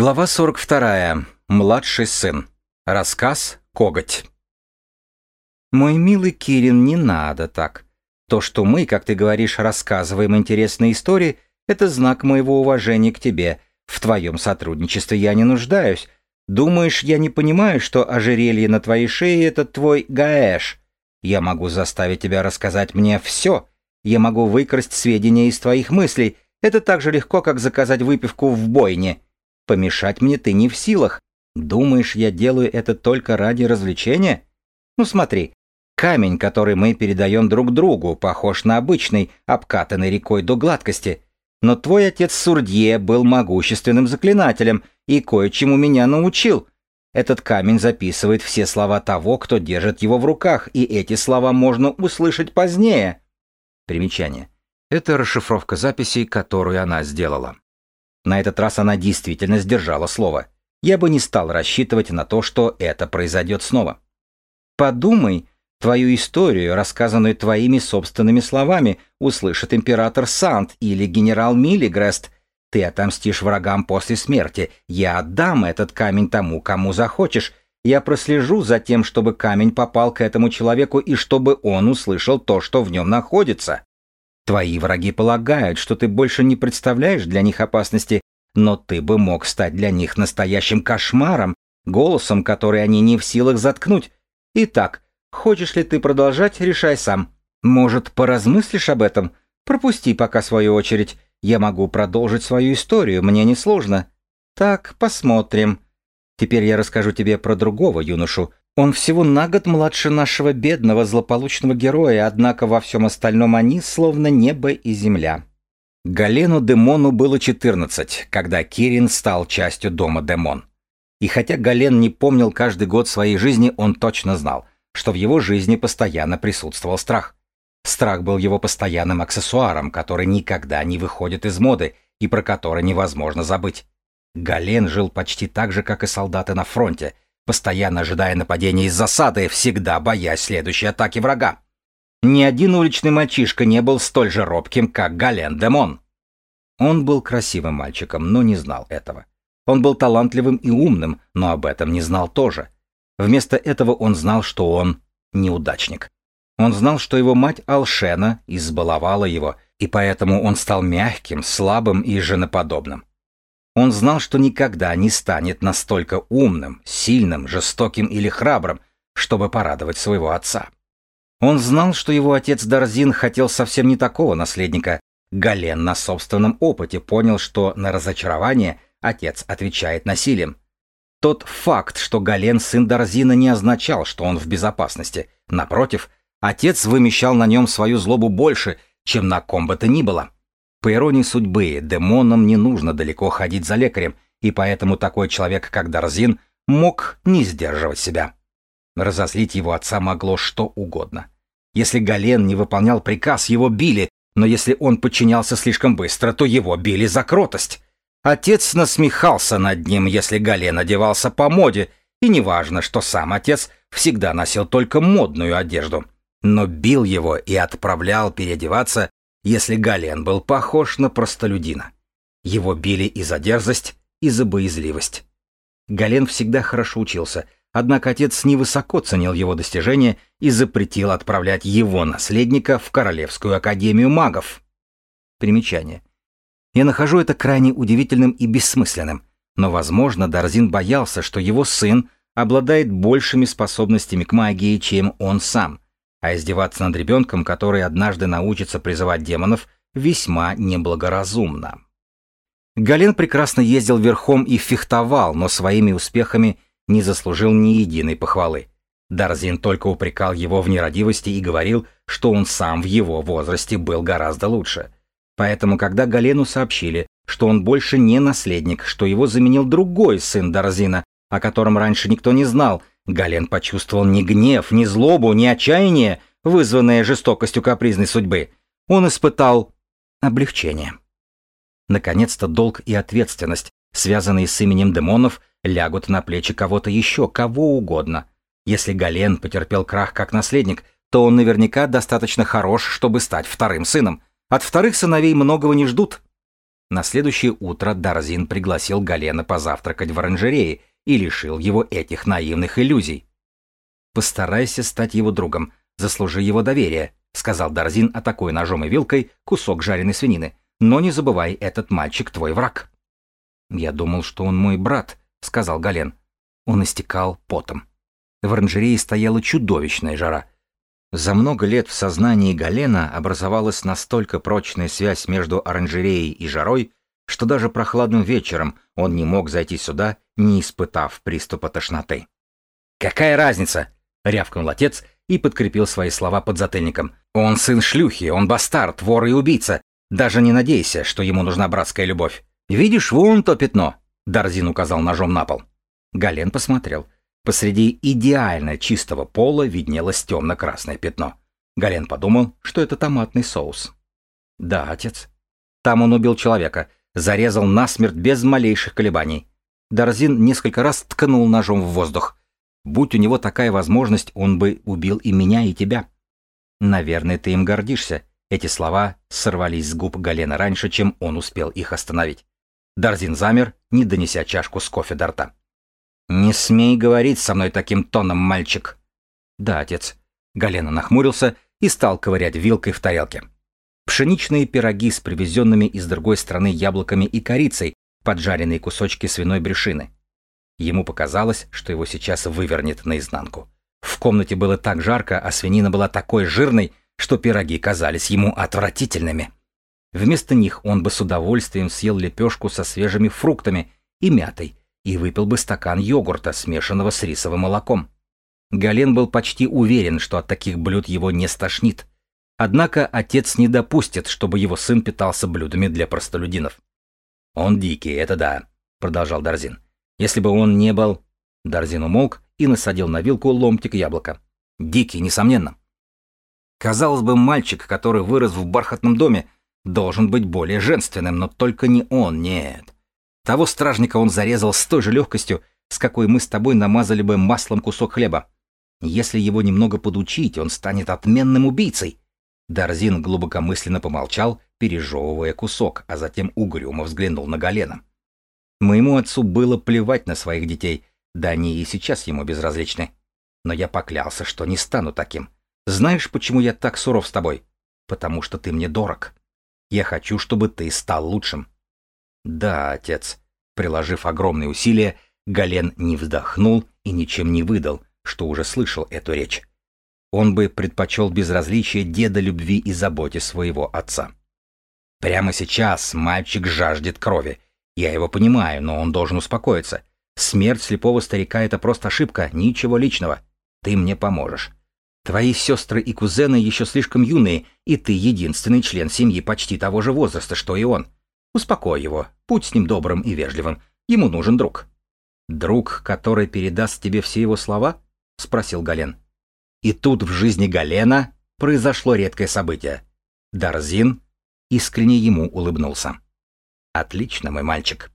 Глава 42. Младший сын. Рассказ «Коготь». Мой милый Кирин, не надо так. То, что мы, как ты говоришь, рассказываем интересные истории, это знак моего уважения к тебе. В твоем сотрудничестве я не нуждаюсь. Думаешь, я не понимаю, что ожерелье на твоей шее — это твой гаэш? Я могу заставить тебя рассказать мне все. Я могу выкрасть сведения из твоих мыслей. Это так же легко, как заказать выпивку в бойне. Помешать мне ты не в силах. Думаешь, я делаю это только ради развлечения? Ну смотри, камень, который мы передаем друг другу, похож на обычный, обкатанный рекой до гладкости. Но твой отец Сурдье был могущественным заклинателем и кое-чему меня научил. Этот камень записывает все слова того, кто держит его в руках, и эти слова можно услышать позднее. Примечание. Это расшифровка записей, которую она сделала. На этот раз она действительно сдержала слово. Я бы не стал рассчитывать на то, что это произойдет снова. Подумай, твою историю, рассказанную твоими собственными словами, услышит император Сант или генерал Миллигрест. Ты отомстишь врагам после смерти. Я отдам этот камень тому, кому захочешь. Я прослежу за тем, чтобы камень попал к этому человеку и чтобы он услышал то, что в нем находится. Твои враги полагают, что ты больше не представляешь для них опасности, но ты бы мог стать для них настоящим кошмаром, голосом, который они не в силах заткнуть. Итак, хочешь ли ты продолжать, решай сам. Может, поразмыслишь об этом? Пропусти пока свою очередь. Я могу продолжить свою историю, мне несложно. Так, посмотрим. Теперь я расскажу тебе про другого юношу, он всего на год младше нашего бедного злополучного героя, однако во всем остальном они словно небо и земля. Галену Демону было 14, когда Кирин стал частью дома Демон. И хотя Гален не помнил каждый год своей жизни, он точно знал, что в его жизни постоянно присутствовал страх. Страх был его постоянным аксессуаром, который никогда не выходит из моды и про который невозможно забыть. Гален жил почти так же, как и солдаты на фронте – постоянно ожидая нападения из засады, всегда боясь следующей атаки врага. Ни один уличный мальчишка не был столь же робким, как Гален Демон. Он был красивым мальчиком, но не знал этого. Он был талантливым и умным, но об этом не знал тоже. Вместо этого он знал, что он неудачник. Он знал, что его мать Алшена избаловала его, и поэтому он стал мягким, слабым и женоподобным. Он знал, что никогда не станет настолько умным, сильным, жестоким или храбрым, чтобы порадовать своего отца. Он знал, что его отец Дарзин хотел совсем не такого наследника. Гален на собственном опыте понял, что на разочарование отец отвечает насилием. Тот факт, что Гален сын Дарзина, не означал, что он в безопасности. Напротив, отец вымещал на нем свою злобу больше, чем на ком бы то ни было. По иронии судьбы, демонам не нужно далеко ходить за лекарем, и поэтому такой человек, как Дарзин, мог не сдерживать себя. Разозлить его отца могло что угодно. Если Гален не выполнял приказ, его били, но если он подчинялся слишком быстро, то его били за кротость. Отец насмехался над ним, если Гален одевался по моде, и неважно, что сам отец всегда носил только модную одежду, но бил его и отправлял переодеваться если Гален был похож на простолюдина. Его били и за дерзость, и за боязливость. Гален всегда хорошо учился, однако отец невысоко ценил его достижения и запретил отправлять его наследника в Королевскую академию магов. Примечание. Я нахожу это крайне удивительным и бессмысленным, но, возможно, Дарзин боялся, что его сын обладает большими способностями к магии, чем он сам, а издеваться над ребенком, который однажды научится призывать демонов, весьма неблагоразумно. Гален прекрасно ездил верхом и фехтовал, но своими успехами не заслужил ни единой похвалы. Дарзин только упрекал его в нерадивости и говорил, что он сам в его возрасте был гораздо лучше. Поэтому, когда Галену сообщили, что он больше не наследник, что его заменил другой сын Дарзина, о котором раньше никто не знал, Гален почувствовал ни гнев, ни злобу, ни отчаяние, вызванное жестокостью капризной судьбы. Он испытал облегчение. Наконец-то долг и ответственность, связанные с именем демонов, лягут на плечи кого-то еще, кого угодно. Если Гален потерпел крах как наследник, то он наверняка достаточно хорош, чтобы стать вторым сыном. От вторых сыновей многого не ждут. На следующее утро Дарзин пригласил Галена позавтракать в оранжерее и лишил его этих наивных иллюзий. «Постарайся стать его другом, заслужи его доверие», — сказал Дарзин, атакуя ножом и вилкой кусок жареной свинины. «Но не забывай, этот мальчик твой враг». «Я думал, что он мой брат», — сказал Гален. Он истекал потом. В оранжерее стояла чудовищная жара. За много лет в сознании Галена образовалась настолько прочная связь между оранжереей и жарой, что даже прохладным вечером он не мог зайти сюда, не испытав приступа тошноты. «Какая разница?» — рявкнул отец и подкрепил свои слова под затыльником. «Он сын шлюхи, он бастард, вор и убийца. Даже не надейся, что ему нужна братская любовь. Видишь, вон то пятно!» Дарзин указал ножом на пол. Гален посмотрел. Посреди идеально чистого пола виднелось темно-красное пятно. Гален подумал, что это томатный соус. «Да, отец. Там он убил человека, зарезал насмерть без малейших колебаний. Дарзин несколько раз ткнул ножом в воздух. Будь у него такая возможность, он бы убил и меня, и тебя. Наверное, ты им гордишься. Эти слова сорвались с губ Галена раньше, чем он успел их остановить. Дарзин замер, не донеся чашку с кофе до рта. «Не смей говорить со мной таким тоном, мальчик!» «Да, отец». Галена нахмурился и стал ковырять вилкой в тарелке. Пшеничные пироги с привезенными из другой страны яблоками и корицей, поджаренные кусочки свиной брюшины. Ему показалось, что его сейчас вывернет наизнанку. В комнате было так жарко, а свинина была такой жирной, что пироги казались ему отвратительными. Вместо них он бы с удовольствием съел лепешку со свежими фруктами и мятой и выпил бы стакан йогурта, смешанного с рисовым молоком. Гален был почти уверен, что от таких блюд его не стошнит. Однако отец не допустит, чтобы его сын питался блюдами для простолюдинов. «Он дикий, это да», — продолжал Дарзин. Если бы он не был... Дарзин умолк и насадил на вилку ломтик яблока. Дикий, несомненно. Казалось бы, мальчик, который вырос в бархатном доме, должен быть более женственным, но только не он, нет. Того стражника он зарезал с той же легкостью, с какой мы с тобой намазали бы маслом кусок хлеба. Если его немного подучить, он станет отменным убийцей. Дарзин глубокомысленно помолчал, пережевывая кусок, а затем угрюмо взглянул на Галена. Моему отцу было плевать на своих детей, да они и сейчас ему безразличны. Но я поклялся, что не стану таким. Знаешь, почему я так суров с тобой? Потому что ты мне дорог. Я хочу, чтобы ты стал лучшим. Да, отец. Приложив огромные усилия, Гален не вздохнул и ничем не выдал, что уже слышал эту речь. Он бы предпочел безразличие деда любви и заботе своего отца. Прямо сейчас мальчик жаждет крови, я его понимаю, но он должен успокоиться. Смерть слепого старика — это просто ошибка, ничего личного. Ты мне поможешь. Твои сестры и кузены еще слишком юные, и ты единственный член семьи почти того же возраста, что и он. Успокой его, будь с ним добрым и вежливым. Ему нужен друг. Друг, который передаст тебе все его слова? Спросил Гален. И тут в жизни Галена произошло редкое событие. Дарзин искренне ему улыбнулся. Отлично, мой мальчик.